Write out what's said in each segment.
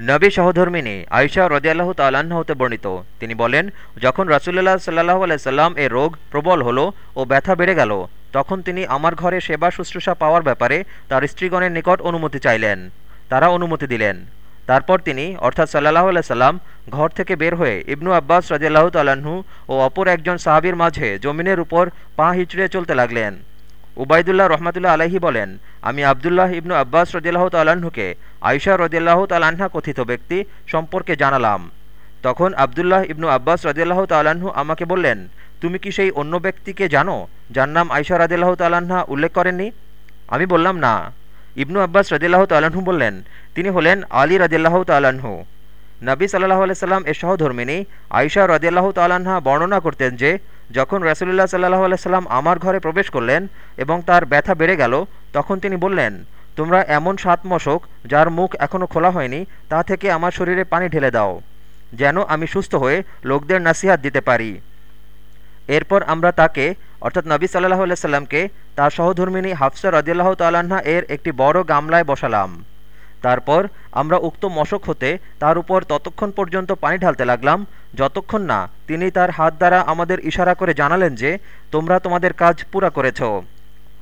নবী সহধর্মিনী আয়সা রদিয়াল্লাহ তাল্লাহ্ন হতে বর্ণিত। তিনি বলেন, যখন রাসুল্লাহ সাল্লাহ আলাইসাল্লাম এর রোগ প্রবল হলো ও ব্যথা বেড়ে গেল, তখন তিনি আমার ঘরে সেবা শুশ্রূষা পাওয়ার ব্যাপারে তার স্ত্রীগণের নিকট অনুমতি চাইলেন। তারা অনুমতি দিলেন। তারপর তিনি, অর্থাৎ সাল্লাহ সাল্লাম, ঘর থেকে বের হয়ে ইবনু আব্বাস রাজিয়াল্লাহ তাল্লাহ্ন ও অপর একজন সাহাবির মাঝে জমিনের উপর পা হিচড়ে চলতে লাগলেন। উবায়দুল্লাহ রহমাতুল্লাহ আলাহি বলেন, আমি আবদুল্লাহ ইবনু আব্বাস রদিয়াল্লাহ তাল্লাহ্নকে আয়সা রদিয়াল্লাহ তাল্লাহা কথিত ব্যক্তি সম্পর্কে জানালাম। তখন আবদুল্লাহ ইবনু আব্বাস রদিয়াল্লাহ তাল্লাহ্ন আমাকে বললেন, তুমি কি সেই অন্য ব্যক্তিকে জানো, যার নাম আয়সা রদিয়াল্লাহ তাল্লাহা উল্লেখ করেননি? আমি বললাম, না। ইবনু আব্বাস রদিয়াল্লাহ তাল্লাহ্ন বললেন, তিনি হলেন আলী রদিয়াল্লাহ তাল্লাহ্ন নবী সাল্লাহ আলাইসাল্লাম এ সহধর্মিনী আয়সা রদিয়াল্লাহ তাল্লাহা বর্ণনা করতেন যে যখন রাসুলুল্লাহ সাল্লাহ আলাইসাল্লাম আমার ঘরে প্রবেশ করলেন এবং তার ব্যথা বেড়ে গেল, তখন তিনি বললেন, তোমরা এমন সাত মশক যার মুখ এখনও খোলা হয়নি, তা থেকে আমার শরীরে পানি ঢেলে দাও, যেন আমি সুস্থ হয়ে লোকদের নাসিহাত দিতে পারি। এরপর আমরা তাকে, অর্থাৎ নবী সাল্লাহ সাল্লামকে, তার সহধর্মিনী হাফসা রদিয়াল্লাহ তাল্লাহা এর একটি বড় গামলায় বসালাম। তারপর আমরা উক্ত মশক হতে তার উপর ততক্ষণ পর্যন্ত পানি ঢালতে লাগলাম যতক্ষণ না তিনি তার হাত দ্বারা আমাদের ইশারা করে জানালেন যে, তোমরা তোমাদের কাজ পুরা করেছ।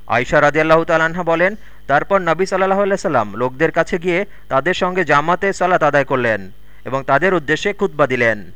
আয়সা রাজিয়াল্লাহ তালাহা বলেন, তারপর নবী সাল্লাহ সাল্লাম লোকদের কাছে গিয়ে তাদের সঙ্গে জামাতে সালাত আদায় করলেন এবং তাদের উদ্দেশ্যে খুতবা দিলেন।